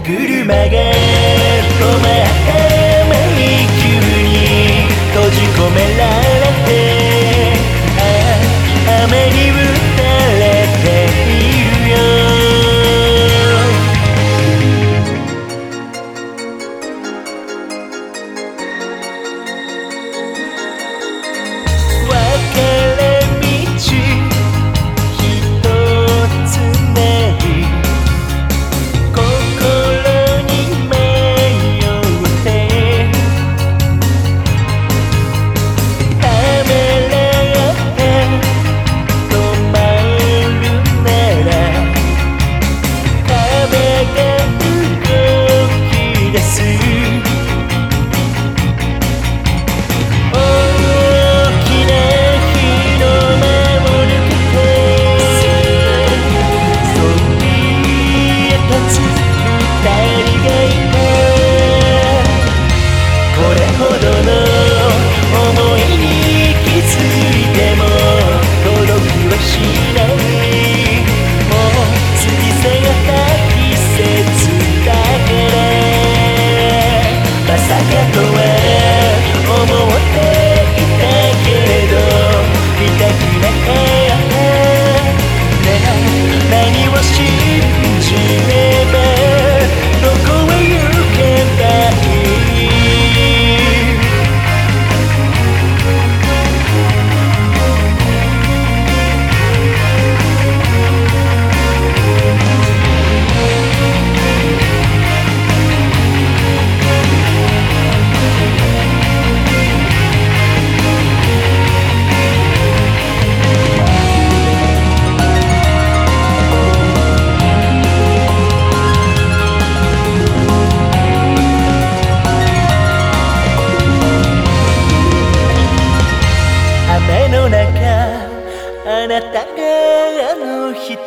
車が止まった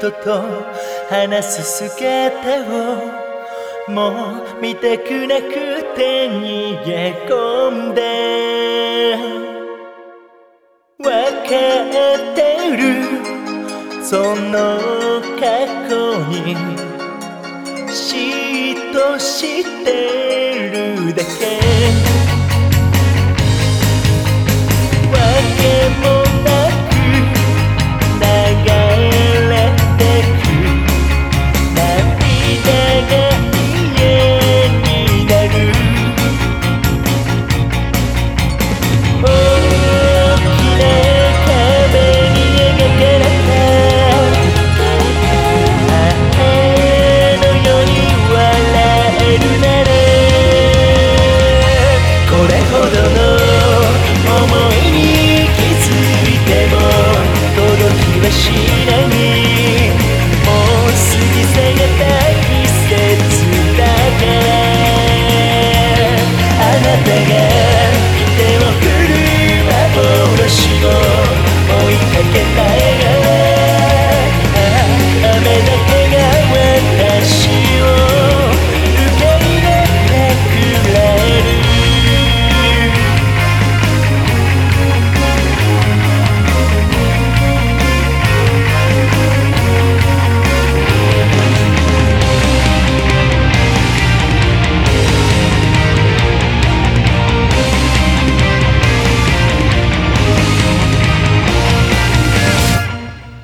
人と話す姿をもう見たくなくて逃げ込んで分かってる。その過去に嫉妬してる。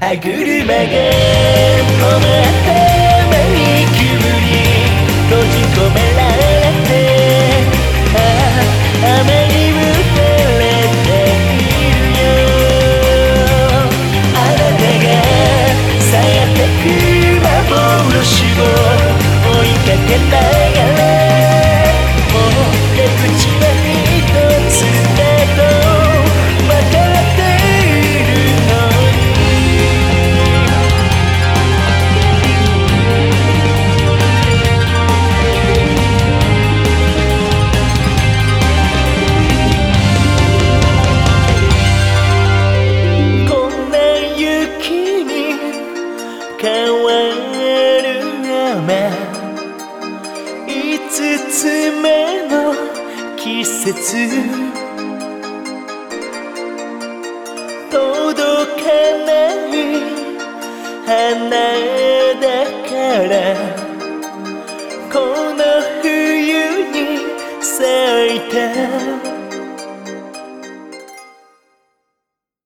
メゲが切。届かない。花だから。この冬に咲いた。